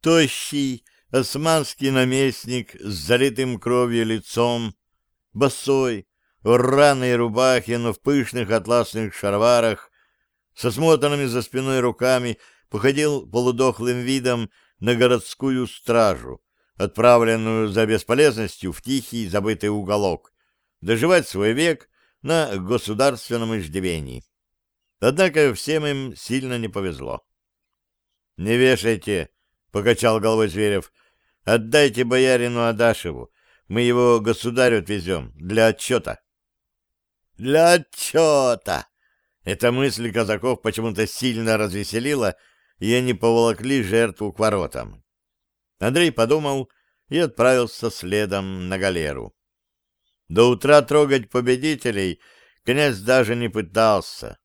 Тощий османский наместник с залитым кровью лицом, босой, в рваной рубахе, но в пышных атласных шароварах, со смотанными за спиной руками, походил полудохлым видом на городскую стражу, отправленную за бесполезностью в тихий забытый уголок, доживать свой век на государственном иждивении. Однако всем им сильно не повезло. — Не вешайте, — покачал головой Зверев, — отдайте боярину Адашеву, мы его государю отвезем для отчета. — Для отчета! Эта мысль казаков почему-то сильно развеселила, и они поволокли жертву к воротам. Андрей подумал и отправился следом на галеру. До утра трогать победителей князь даже не пытался,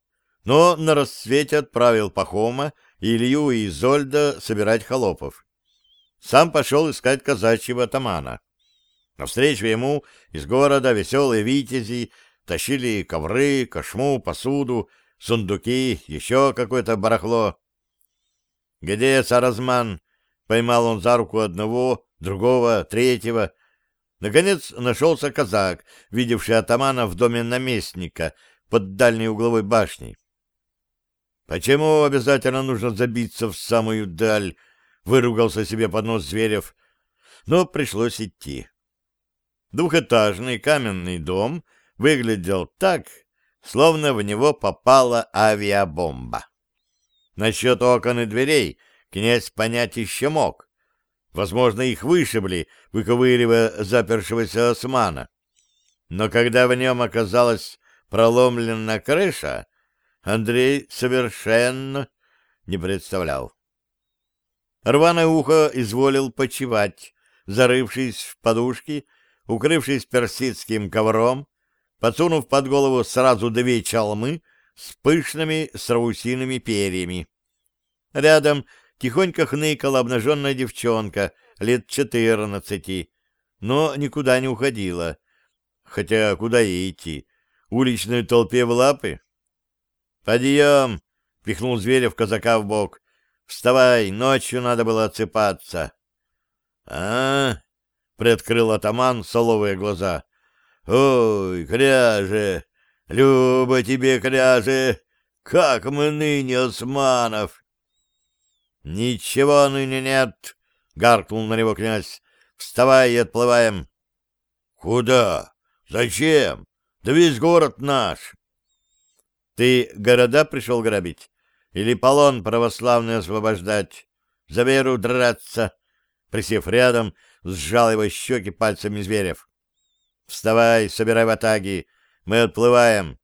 но на рассвете отправил Пахома, Илью и Изольда собирать холопов. Сам пошел искать казачьего атамана. Навстречу ему из города веселые витязи тащили ковры, кошму, посуду, сундуки, еще какое-то барахло. «Где Саразман?» — поймал он за руку одного, другого, третьего. Наконец нашелся казак, видевший атамана в доме наместника под дальней угловой башней. «Почему обязательно нужно забиться в самую даль?» — выругался себе под нос Зверев. Но пришлось идти. Двухэтажный каменный дом выглядел так, словно в него попала авиабомба. Насчет окон и дверей князь понять еще мог. Возможно, их вышибли, выковыривая запершегося османа. Но когда в нем оказалась проломлена крыша, Андрей совершенно не представлял. Рваное ухо изволил почевать, зарывшись в подушки, укрывшись персидским ковром, подсунув под голову сразу две чалмы с пышными страусиными перьями. Рядом тихонько хныкала обнаженная девчонка лет четырнадцати, но никуда не уходила. Хотя куда ей идти? Уличной толпе в лапы? «Подъем!» — пихнул Зверев казака в бок. «Вставай, ночью надо было отсыпаться». «А?» — приоткрыл атаман соловые глаза. «Ой, кряже! Люба тебе, кряже! Как мы ныне, османов!» «Ничего ныне нет!» — гаркнул на него князь. «Вставай и отплываем!» «Куда? Зачем? Да весь город наш!» Ты города пришел грабить? Или полон православный освобождать? За веру драться?» Присев рядом, сжал его щеки пальцами Зверев. «Вставай, собирай ватаги, мы отплываем.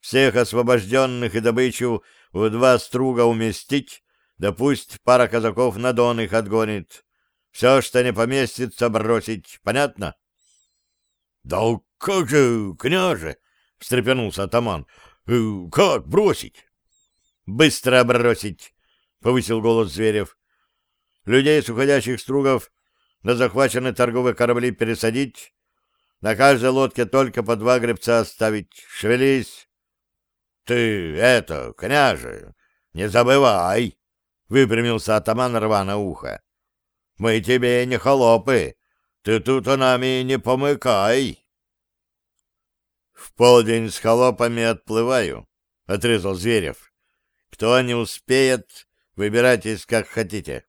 Всех освобожденных и добычу в два струга уместить, да пусть пара казаков на дон их отгонит. Все, что не поместится, бросить. Понятно?» «Да как же, княже!» — встрепенулся атаман. Э, как бросить? Быстро бросить, повысил голос Зверев. Людей с уходящих стругов на захваченные торговые корабли пересадить, на каждой лодке только по два гребца оставить. Шевелись. Ты это, княже, не забывай, выпрямился атаман рвано ухо. Мы тебе не холопы, ты тут нами не помыкай. В полдень с холопами отплываю, — отрезал Зверев. Кто не успеет, выбирайтесь как хотите.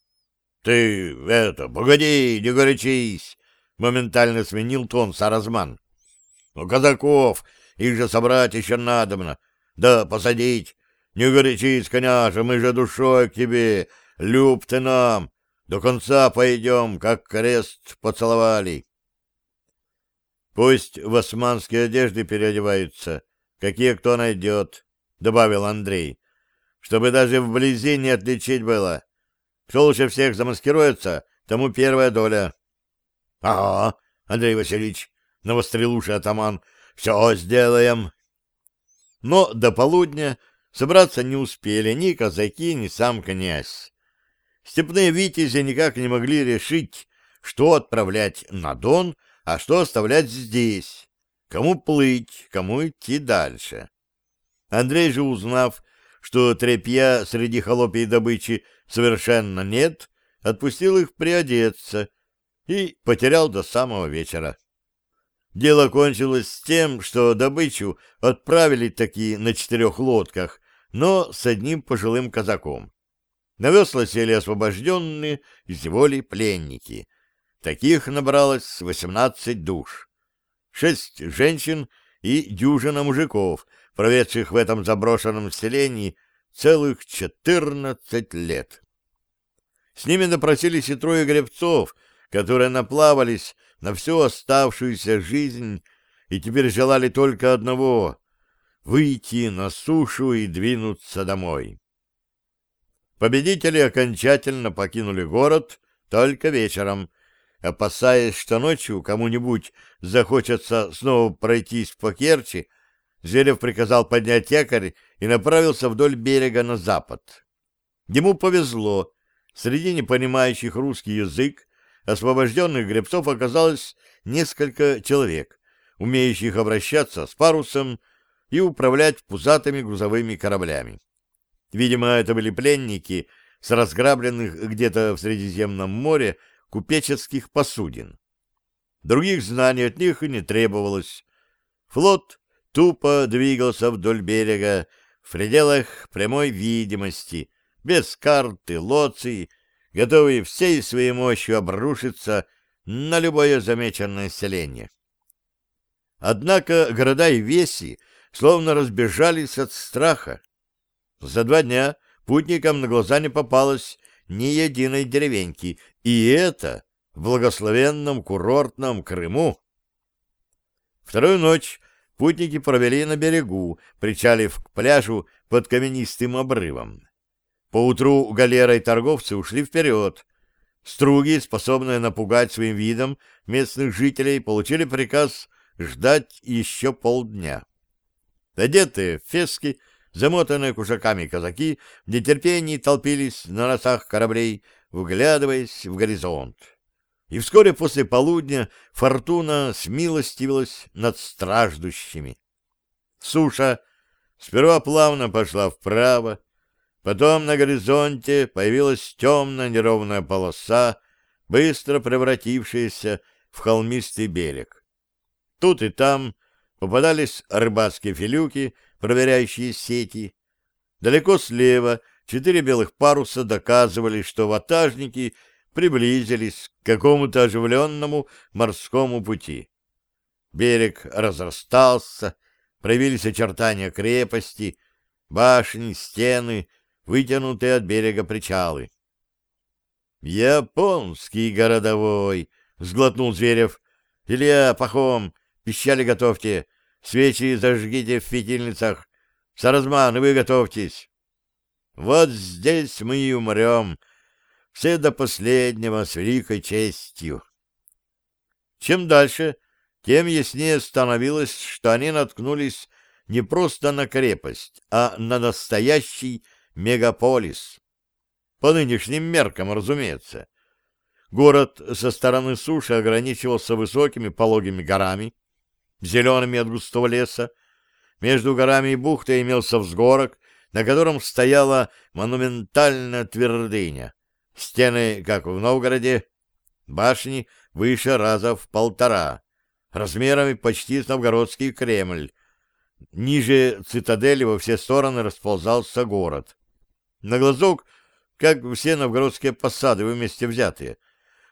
— Ты, это, погоди, не горячись! — моментально сменил тон Саразман. — Ну, казаков, их же собрать еще надобно. Да посадить. Не горячись, коняжа, мы же душой к тебе, люб ты нам. До конца пойдем, как крест поцеловали. Пусть в османские одежды переодеваются, какие кто найдет, — добавил Андрей, — чтобы даже вблизи не отличить было. Кто лучше всех замаскируется, тому первая доля. — Ага, Андрей Васильевич, — навострил уши атаман, — все сделаем. Но до полудня собраться не успели ни казаки, ни сам князь. Степные витязи никак не могли решить, что отправлять на Дон, а что оставлять здесь? Кому плыть, кому идти дальше? Андрей же, узнав, что тряпья среди холопий добычи совершенно нет, отпустил их приодеться и потерял до самого вечера. Дело кончилось с тем, что добычу отправили такие на четырех лодках, но с одним пожилым казаком. На весла сели освобожденные из воли пленники. Таких набралось восемнадцать душ. Шесть женщин и дюжина мужиков, проведших в этом заброшенном селении целых четырнадцать лет. С ними напросились и трое гребцов, которые наплавались на всю оставшуюся жизнь и теперь желали только одного — выйти на сушу и двинуться домой. Победители окончательно покинули город только вечером, опасаясь, что ночью кому-нибудь захочется снова пройтись по Керчи, Зверев приказал поднять якорь и направился вдоль берега на запад. Ему повезло. Среди непонимающих русский язык освобожденных гребцов оказалось несколько человек, умеющих обращаться с парусом и управлять пузатыми грузовыми кораблями. Видимо, это были пленники с разграбленных где-то в Средиземном море купеческих посудин. Других знаний от них и не требовалось. Флот тупо двигался вдоль берега в пределах прямой видимости, без карты, лоций, готовый всей своей мощью обрушиться на любое замеченное селение. Однако города и веси словно разбежались от страха. За два дня путникам на глаза не попалось ни единой деревеньки, и это в благословенном курортном Крыму. Вторую ночь путники провели на берегу, причалив к пляжу под каменистым обрывом. Поутру и торговцы ушли вперед. Струги, способные напугать своим видом местных жителей, получили приказ ждать еще полдня. Одетые в фески, замотанные кушаками казаки, в нетерпении толпились на носах кораблей, вглядываясь в горизонт. И вскоре после полудня фортуна смилостивилась над страждущими. Суша сперва плавно пошла вправо, потом на горизонте появилась темная неровная полоса, быстро превратившаяся в холмистый берег. Тут и там попадались рыбацкие филюки, проверяющие сети. Далеко слева четыре белых паруса доказывали, что ватажники приблизились к какому-то оживленному морскому пути. Берег разрастался, проявились очертания крепости, башни, стены, вытянутые от берега причалы. «Японский городовой!» — сглотнул Зверев. «Илья, Пахом, пищали готовьте, свечи зажгите в фитильницах, саразманы вы готовьтесь. Вот здесь мы и умрем, все до последнего с великой честью». Чем дальше, тем яснее становилось, что они наткнулись не просто на крепость, а на настоящий мегаполис. По нынешним меркам, разумеется. Город со стороны суши ограничивался высокими пологими горами, зелеными от густого леса. Между горами и бухтой имелся взгорок, на котором стояла монументальная твердыня. Стены, как в Новгороде, башни выше раза в полтора, размерами почти с новгородский Кремль. Ниже цитадели во все стороны расползался город. На глазок, как все новгородские посады вместе взятые.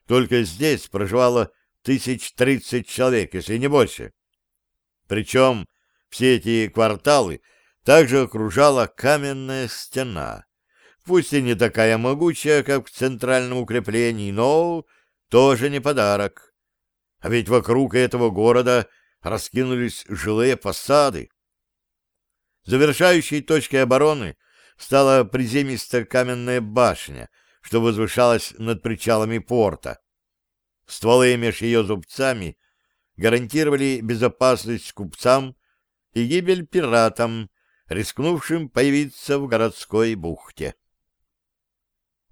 Только здесь проживало тысяч тридцать человек, если не больше. Причем все эти кварталы также окружала каменная стена. Пусть и не такая могучая, как в центральном укреплении, но тоже не подарок. А ведь вокруг этого города раскинулись жилые посады. Завершающей точкой обороны стала приземистая каменная башня, что возвышалась над причалами порта. Стволы меж ее зубцами гарантировали безопасность купцам и гибель пиратам, рискнувшим появиться в городской бухте.